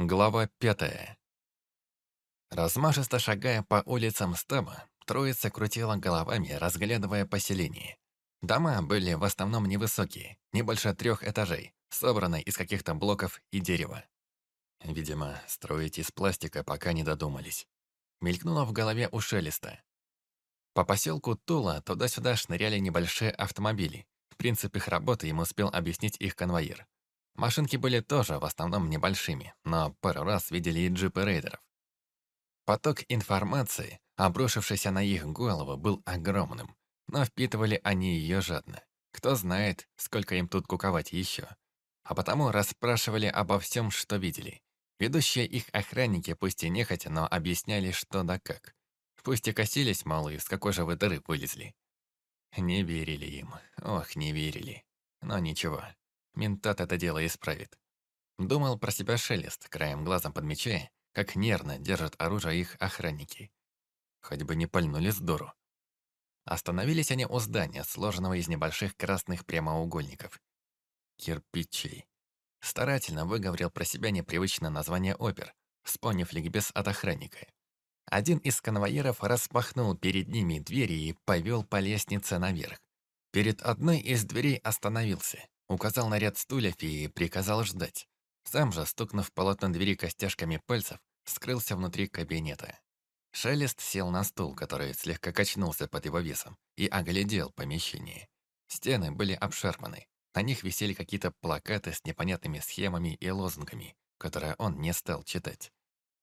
Глава пятая. Размашисто шагая по улицам стаба, троица крутила головами, разглядывая поселение. Дома были в основном невысокие, не больше трех этажей, собранные из каких-то блоков и дерева. Видимо, строить из пластика пока не додумались. Мелькнуло в голове у Шелеста. По поселку Тула туда-сюда шныряли небольшие автомобили. В принципе, их работы ему успел объяснить их конвоир. Машинки были тоже в основном небольшими, но пару раз видели и джипы рейдеров. Поток информации, обрушившийся на их голову, был огромным, но впитывали они ее жадно. Кто знает, сколько им тут куковать еще. А потому расспрашивали обо всем, что видели. Ведущие их охранники пусть и нехотя, но объясняли, что да как. Пусть и косились малые, с какой же вы дыры вылезли. Не верили им, ох, не верили. Но ничего, Ментат это дело исправит. Думал про себя Шелест, краем глазом подмечая, как нервно держат оружие их охранники. Хоть бы не пальнули с дуру. Остановились они у здания, сложенного из небольших красных прямоугольников. Кирпичей. Старательно выговорил про себя непривычное название опер, вспомнив ликбез от охранника. Один из конвоиров распахнул перед ними двери и повел по лестнице наверх. Перед одной из дверей остановился, Указал на ряд стульев и приказал ждать. Сам же, стукнув полотно двери костяшками пальцев, скрылся внутри кабинета. Шелест сел на стул, который слегка качнулся под его весом, и оглядел помещение. Стены были обшарпаны. На них висели какие-то плакаты с непонятными схемами и лозунгами, которые он не стал читать.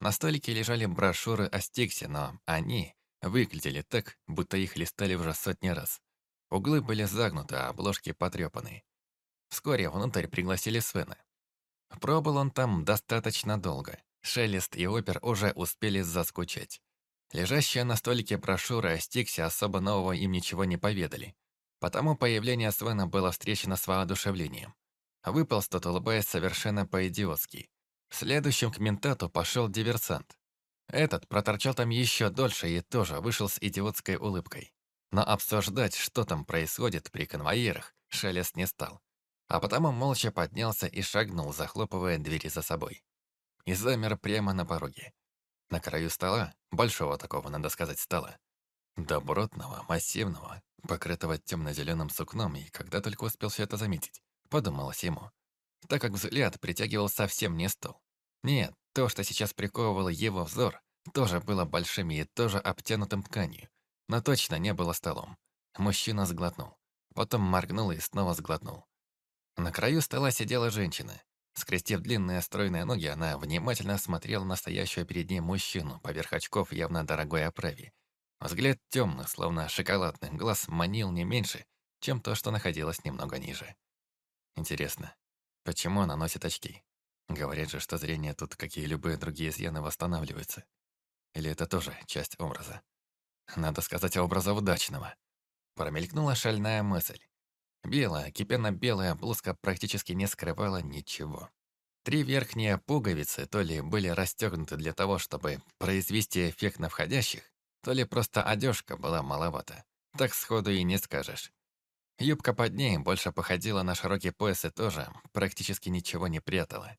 На столике лежали брошюры о Стиксе, но они выглядели так, будто их листали уже сотни раз. Углы были загнуты, а обложки потрепаны. Вскоре внутрь пригласили Свена. Пробыл он там достаточно долго. Шелест и Опер уже успели заскучать. Лежащая на столике брошюра о Стиксе особо нового им ничего не поведали. Потому появление Свена было встречено с воодушевлением. Выполз тот, улыбаясь совершенно по-идиотски. Следующим к ментату пошел диверсант. Этот проторчал там еще дольше и тоже вышел с идиотской улыбкой. Но обсуждать, что там происходит при конвоирах, Шелест не стал а потому молча поднялся и шагнул, захлопывая двери за собой. И замер прямо на пороге. На краю стола, большого такого, надо сказать, стола, добротного, массивного, покрытого темно-зеленым сукном, и когда только успел все это заметить, подумалось ему, так как взгляд притягивал совсем не стол. Нет, то, что сейчас приковывало его взор, тоже было большим и тоже обтянутым тканью, но точно не было столом. Мужчина сглотнул, потом моргнул и снова сглотнул. На краю стола сидела женщина. Скрестив длинные стройные ноги, она внимательно смотрела на стоящего перед ней мужчину поверх очков явно дорогой оправе. Взгляд темный, словно шоколадный, глаз манил не меньше, чем то, что находилось немного ниже. Интересно, почему она носит очки? Говорят же, что зрение тут, как и любые другие изъяны, восстанавливается. Или это тоже часть образа? Надо сказать, образа удачного. Промелькнула шальная мысль. Белая, кипенно-белая блузка практически не скрывала ничего. Три верхние пуговицы то ли были расстегнуты для того, чтобы произвести эффект на входящих, то ли просто одежка была маловата. Так сходу и не скажешь. Юбка под ней больше походила на широкий пояс и тоже практически ничего не прятала.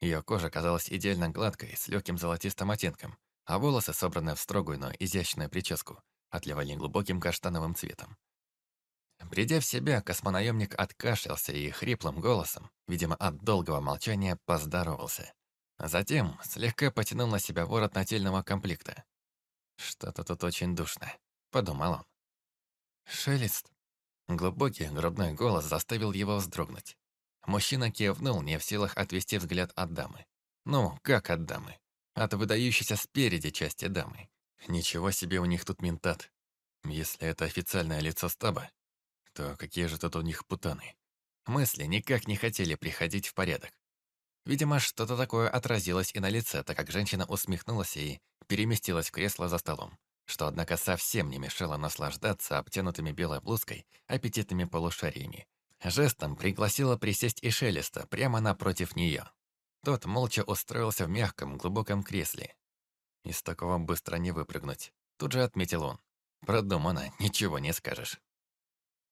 Ее кожа казалась идеально гладкой, с легким золотистым оттенком, а волосы, собранные в строгую, но изящную прическу, отливали глубоким каштановым цветом. Придя в себя, космонаемник откашлялся и хриплым голосом, видимо, от долгого молчания, поздоровался. Затем слегка потянул на себя ворот нательного комплекта. «Что-то тут очень душно», — подумал он. «Шелест». Глубокий грудной голос заставил его вздрогнуть. Мужчина кивнул, не в силах отвести взгляд от дамы. Ну, как от дамы? От выдающейся спереди части дамы. Ничего себе у них тут ментат. Если это официальное лицо стаба, то какие же тут у них путаны? Мысли никак не хотели приходить в порядок. Видимо, что-то такое отразилось и на лице, так как женщина усмехнулась и переместилась в кресло за столом, что, однако, совсем не мешало наслаждаться обтянутыми белой блузкой аппетитными полушариями. Жестом пригласила присесть и Шелеста прямо напротив нее. Тот молча устроился в мягком, глубоком кресле. Из такого быстро не выпрыгнуть. Тут же отметил он. Продумано, ничего не скажешь.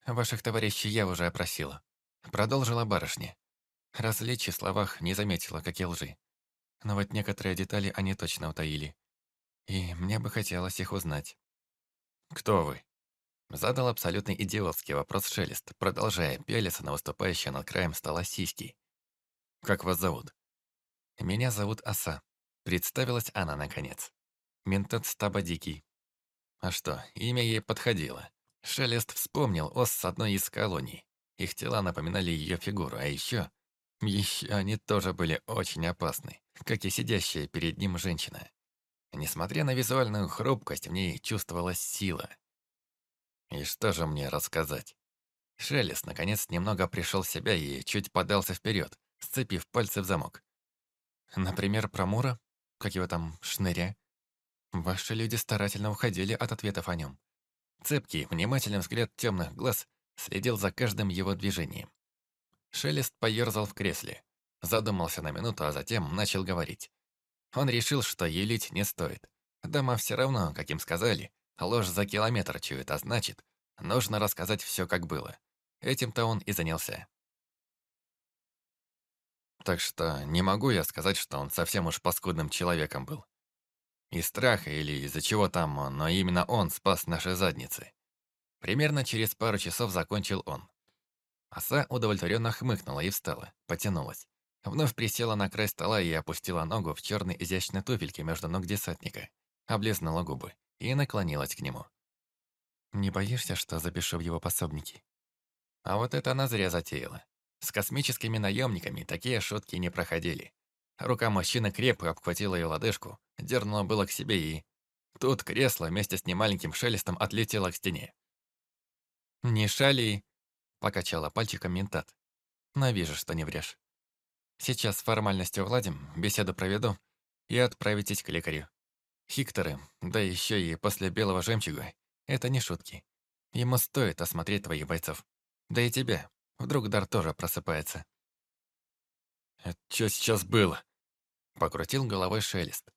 «Ваших товарищей я уже опросила», — продолжила барышня. Различий в словах не заметила, как и лжи. Но вот некоторые детали они точно утаили. И мне бы хотелось их узнать. «Кто вы?» Задал абсолютно идиотский вопрос Шелест, продолжая пялиться на выступающие над краем стола сиськи. «Как вас зовут?» «Меня зовут Аса», — представилась она наконец. «Ментат Стаба Дикий». А что, имя ей подходило. Шелест вспомнил ос с одной из колоний. Их тела напоминали ее фигуру, а еще... Еще они тоже были очень опасны, как и сидящая перед ним женщина. Несмотря на визуальную хрупкость, в ней чувствовалась сила. И что же мне рассказать? Шелест, наконец, немного пришел в себя и чуть подался вперед, сцепив пальцы в замок. Например, про Мура, как его там, шныря. Ваши люди старательно уходили от ответов о нем. Цепкий, внимательный взгляд темных глаз следил за каждым его движением. Шелест поерзал в кресле, задумался на минуту, а затем начал говорить. Он решил, что елить не стоит. Дома все равно, как им сказали, ложь за километр чует, а значит, нужно рассказать все, как было. Этим-то он и занялся. Так что не могу я сказать, что он совсем уж паскудным человеком был. Из страха или из-за чего там, но именно он спас наши задницы. Примерно через пару часов закончил он. Оса удовлетворенно хмыкнула и встала, потянулась. Вновь присела на край стола и опустила ногу в черной изящной туфельке между ног десантника, облизнула губы и наклонилась к нему. «Не боишься, что запишу в его пособники?» А вот это она зря затеяла. С космическими наемниками такие шутки не проходили. Рука мужчины крепко обхватила ее лодыжку, дернула было к себе и... Тут кресло вместе с немаленьким шелестом отлетело к стене. «Не шали!» — покачала пальчиком ментат. «Но вижу, что не врешь. Сейчас формальности уладим, беседу проведу и отправитесь к лекарю. Хикторы, да еще и после белого жемчуга, это не шутки. Ему стоит осмотреть твоих бойцов. Да и тебя. Вдруг дар тоже просыпается. «Это что сейчас было?» Покрутил головой шелест.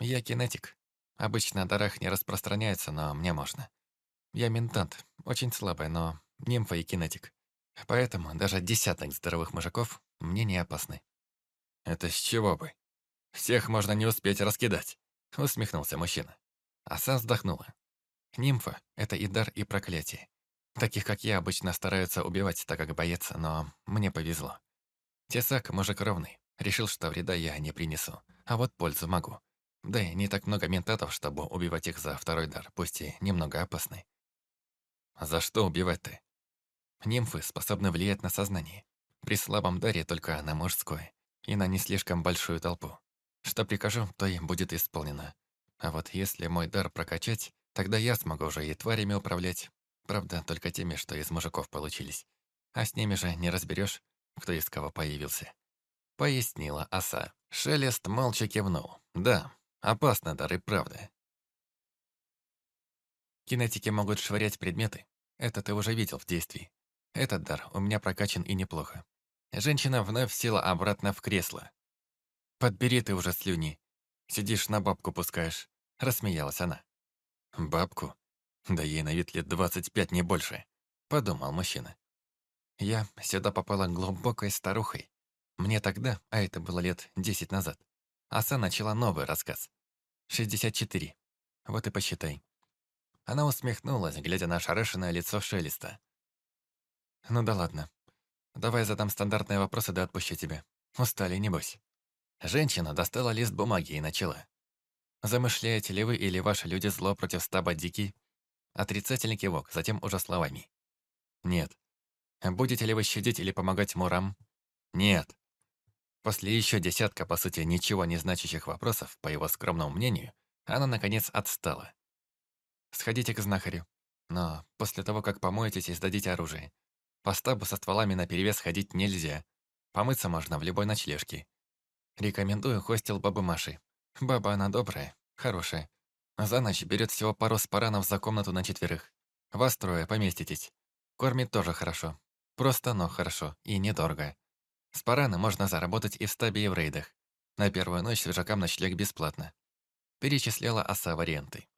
«Я кинетик. Обычно о дарах не распространяется, но мне можно. Я ментант, очень слабый, но нимфа и кинетик. Поэтому даже десяток здоровых мужиков мне не опасны». «Это с чего бы? Всех можно не успеть раскидать», — усмехнулся мужчина. Аса вздохнула. «Нимфа — это и дар, и проклятие. Таких, как я, обычно стараются убивать, так как боец, но мне повезло. Тесак мужик ровный. Решил, что вреда я не принесу. А вот пользу могу. Да и не так много ментатов, чтобы убивать их за второй дар, пусть и немного опасный. За что убивать ты? Нимфы способны влиять на сознание. При слабом даре только на мужское. И на не слишком большую толпу. Что прикажу, то и будет исполнено. А вот если мой дар прокачать, тогда я смогу уже и тварями управлять. Правда, только теми, что из мужиков получились. А с ними же не разберешь, кто из кого появился. Пояснила оса. Шелест молча кивнул. Да, опасно дар и правда. Кинетики могут швырять предметы. Это ты уже видел в действии. Этот дар у меня прокачан и неплохо. Женщина вновь села обратно в кресло. «Подбери ты уже слюни. Сидишь на бабку пускаешь», — рассмеялась она. «Бабку? Да ей на вид лет двадцать пять, не больше», — подумал мужчина. Я сюда попала глубокой старухой. Мне тогда, а это было лет десять назад, Аса начала новый рассказ. 64. Вот и посчитай. Она усмехнулась, глядя на ошарашенное лицо Шелеста. «Ну да ладно. Давай задам стандартные вопросы, да отпущу тебя. Устали, небось». Женщина достала лист бумаги и начала. «Замышляете ли вы или ваши люди зло против стаба Дики?» Отрицательный кивок, затем уже словами. «Нет. Будете ли вы щадить или помогать Мурам? Нет. После еще десятка, по сути, ничего не значащих вопросов, по его скромному мнению, она, наконец, отстала. Сходите к знахарю. Но после того, как помоетесь и сдадите оружие. По стабу со стволами наперевес ходить нельзя. Помыться можно в любой ночлежке. Рекомендую хостел бабы Маши. Баба она добрая, хорошая. За ночь берет всего пару спаранов за комнату на четверых. Вас трое поместитесь. Кормит тоже хорошо. Просто, но хорошо. И недорого. С парана можно заработать и в стабе, и в рейдах. На первую ночь свежакам ночлег бесплатно. Перечисляла оса варианты.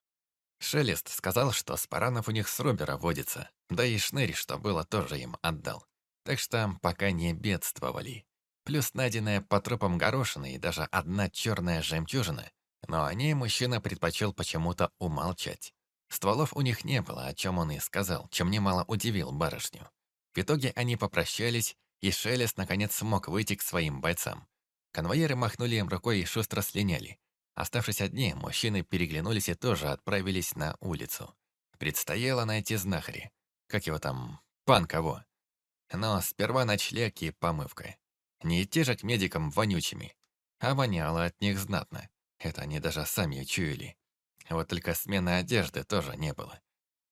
Шелест сказал, что с паранов у них с Робера водится. Да и шнырь, что было, тоже им отдал. Так что пока не бедствовали. плюс найденная по трупам горошина и даже одна черная жемчужина, но о ней мужчина предпочел почему-то умолчать. Стволов у них не было, о чем он и сказал, чем немало удивил барышню. В итоге они попрощались, и Шелест наконец смог выйти к своим бойцам. Конвоиры махнули им рукой и шустро слиняли. Оставшись одни, мужчины переглянулись и тоже отправились на улицу. Предстояло найти знахари. Как его там? Пан кого? Но сперва ночлег и помывка. Не идти же к медикам вонючими. А воняло от них знатно. Это они даже сами чуяли. Вот только смены одежды тоже не было.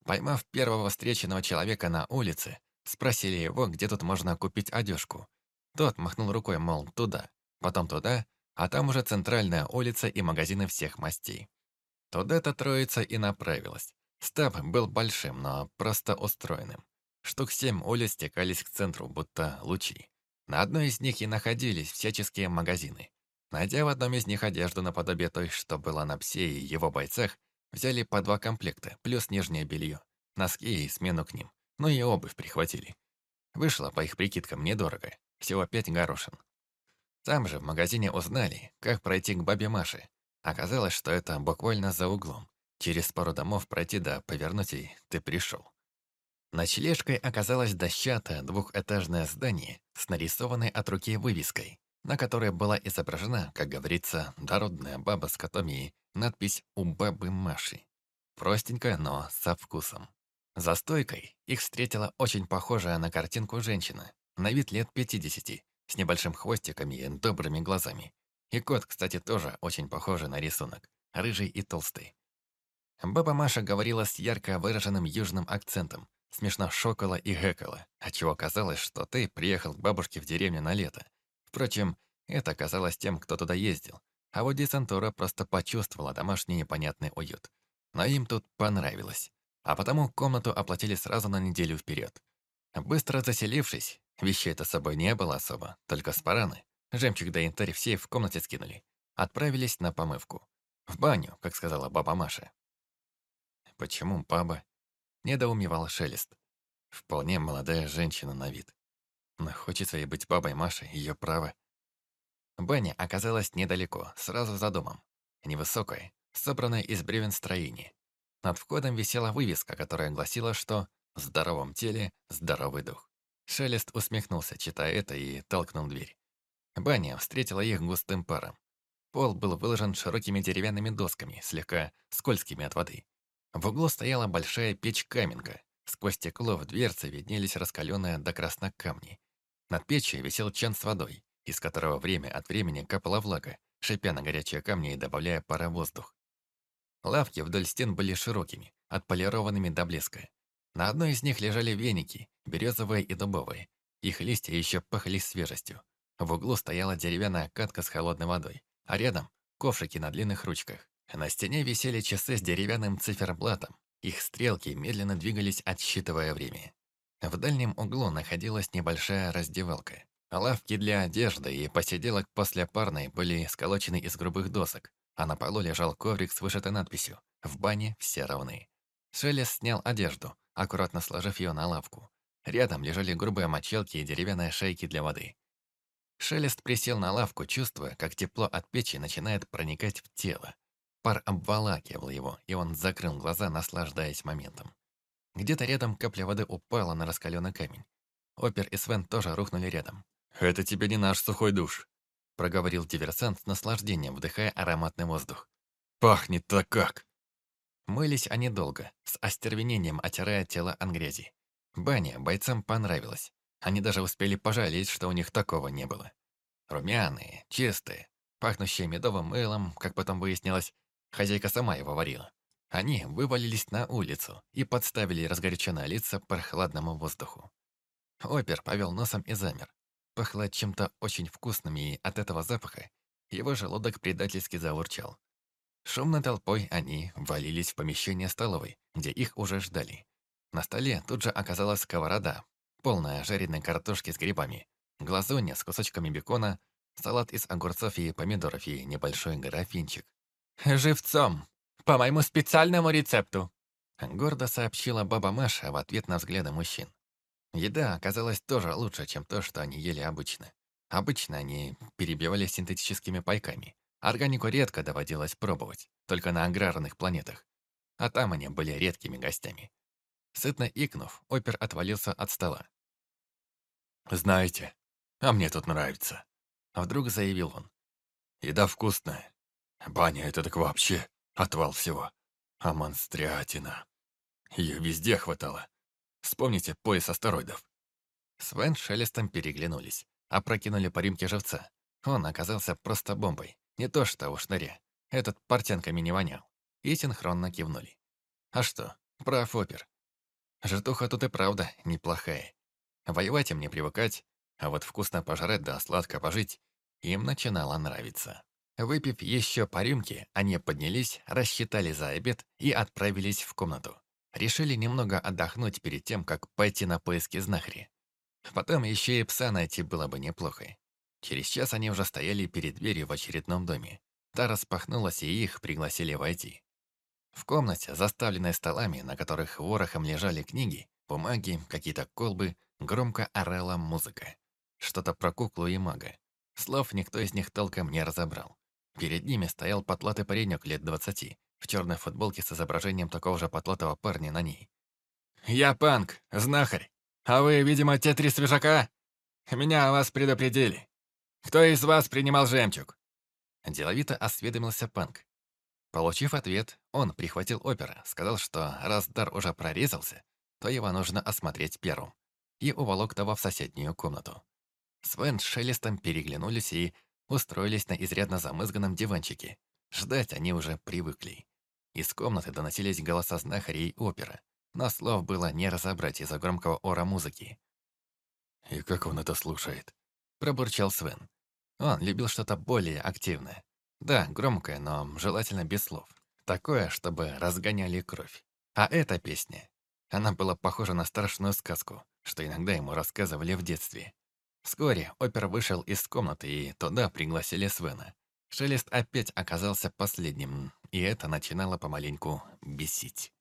Поймав первого встреченного человека на улице, спросили его, где тут можно купить одежку. Тот махнул рукой, мол, туда, потом туда, а там уже центральная улица и магазины всех мастей. Туда-то троица и направилась. Стаб был большим, но просто устроенным. Штук семь улиц стекались к центру, будто лучи. На одной из них и находились всяческие магазины. Найдя в одном из них одежду наподобие той, что была на псе и его бойцах, взяли по два комплекта, плюс нижнее белье, носки и смену к ним, ну и обувь прихватили. Вышло, по их прикидкам, недорого, всего пять горошин. Там же в магазине узнали, как пройти к бабе Маше. Оказалось, что это буквально за углом. Через пару домов пройти да повернуть и ты пришел. Ночлежкой оказалось дощатое двухэтажное здание с нарисованной от руки вывеской на которой была изображена, как говорится, дородная баба с котом и надпись «У бабы Маши». Простенькая, но со вкусом. За стойкой их встретила очень похожая на картинку женщина, на вид лет 50, с небольшим хвостиком и добрыми глазами. И кот, кстати, тоже очень похожий на рисунок, рыжий и толстый. Баба Маша говорила с ярко выраженным южным акцентом, смешно шокала и гэкала, отчего казалось, что ты приехал к бабушке в деревню на лето, Впрочем, это казалось тем, кто туда ездил. А вот десантура просто почувствовала домашний непонятный уют. Но им тут понравилось. А потому комнату оплатили сразу на неделю вперед. Быстро заселившись, вещей-то с собой не было особо, только спараны, жемчуг да янтарь все в комнате скинули. Отправились на помывку. В баню, как сказала баба Маша. Почему баба? Недоумевал Шелест. Вполне молодая женщина на вид. Но хочется ей быть бабой Маши, ее право. Баня оказалась недалеко, сразу за домом. Невысокая, собранная из бревен строение. Над входом висела вывеска, которая гласила, что «В здоровом теле здоровый дух». Шелест усмехнулся, читая это, и толкнул дверь. Баня встретила их густым паром. Пол был выложен широкими деревянными досками, слегка скользкими от воды. В углу стояла большая печь-каменка. Сквозь стекло в дверце виднелись раскаленные до красна камни. Над печью висел чан с водой, из которого время от времени капала влага, шипя на горячие камни и добавляя пара воздух. Лавки вдоль стен были широкими, отполированными до блеска. На одной из них лежали веники, березовые и дубовые. Их листья еще пахли свежестью. В углу стояла деревянная катка с холодной водой, а рядом — ковшики на длинных ручках. На стене висели часы с деревянным циферблатом. Их стрелки медленно двигались, отсчитывая время. В дальнем углу находилась небольшая раздевалка. Лавки для одежды и посиделок после парной были сколочены из грубых досок, а на полу лежал коврик с вышитой надписью «В бане все равны». Шелест снял одежду, аккуратно сложив ее на лавку. Рядом лежали грубые мочалки и деревянные шейки для воды. Шелест присел на лавку, чувствуя, как тепло от печи начинает проникать в тело. Пар обволакивал его, и он закрыл глаза, наслаждаясь моментом. Где-то рядом капля воды упала на раскаленный камень. Опер и Свен тоже рухнули рядом. «Это тебе не наш сухой душ», — проговорил диверсант с наслаждением, вдыхая ароматный воздух. «Пахнет-то как!» Мылись они долго, с остервенением отирая тело от грязи. Баня бойцам понравилась. Они даже успели пожалеть, что у них такого не было. Румяные, чистые, пахнущие медовым мылом, как потом выяснилось, хозяйка сама его варила. Они вывалились на улицу и подставили разгоряченные лица прохладному воздуху. Опер повел носом и замер. Пахло чем-то очень вкусным, и от этого запаха его желудок предательски заурчал. Шумной толпой они валились в помещение столовой, где их уже ждали. На столе тут же оказалась сковорода, полная жареной картошки с грибами, глазунья с кусочками бекона, салат из огурцов и помидоров и небольшой графинчик. «Живцом!» по моему специальному рецепту», гордо сообщила баба Маша в ответ на взгляды мужчин. Еда оказалась тоже лучше, чем то, что они ели обычно. Обычно они перебивались синтетическими пайками. Органику редко доводилось пробовать, только на аграрных планетах. А там они были редкими гостями. Сытно икнув, опер отвалился от стола. «Знаете, а мне тут нравится», — вдруг заявил он. «Еда вкусная. Баня — это так вообще отвал всего. А монстрятина. Ее везде хватало. Вспомните пояс астероидов». Свен с Шелестом переглянулись, опрокинули по рюмке живца. Он оказался просто бомбой, не то что у шныре. Этот портянками не вонял. И синхронно кивнули. А что, прав опер. Жертуха тут и правда неплохая. Воевать им не привыкать, а вот вкусно пожрать да сладко пожить им начинало нравиться. Выпив еще по рюмке, они поднялись, рассчитали за обед и отправились в комнату. Решили немного отдохнуть перед тем, как пойти на поиски знахари. Потом еще и пса найти было бы неплохо. Через час они уже стояли перед дверью в очередном доме. Та распахнулась, и их пригласили войти. В комнате, заставленной столами, на которых ворохом лежали книги, бумаги, какие-то колбы, громко орала музыка. Что-то про куклу и мага. Слов никто из них толком не разобрал. Перед ними стоял потлатый паренек лет двадцати, в черной футболке с изображением такого же потлатого парня на ней. «Я Панк, знахарь. А вы, видимо, те три свежака? Меня о вас предупредили. Кто из вас принимал жемчуг?» Деловито осведомился Панк. Получив ответ, он прихватил опера, сказал, что раз дар уже прорезался, то его нужно осмотреть первым, и уволок того в соседнюю комнату. Свен с Шелестом переглянулись и устроились на изрядно замызганном диванчике. Ждать они уже привыкли. Из комнаты доносились голоса знахарей опера, но слов было не разобрать из-за громкого ора музыки. «И как он это слушает?» – пробурчал Свен. Он любил что-то более активное. Да, громкое, но желательно без слов. Такое, чтобы разгоняли кровь. А эта песня, она была похожа на страшную сказку, что иногда ему рассказывали в детстве. Вскоре опер вышел из комнаты, и туда пригласили Свена. Шелест опять оказался последним, и это начинало помаленьку бесить.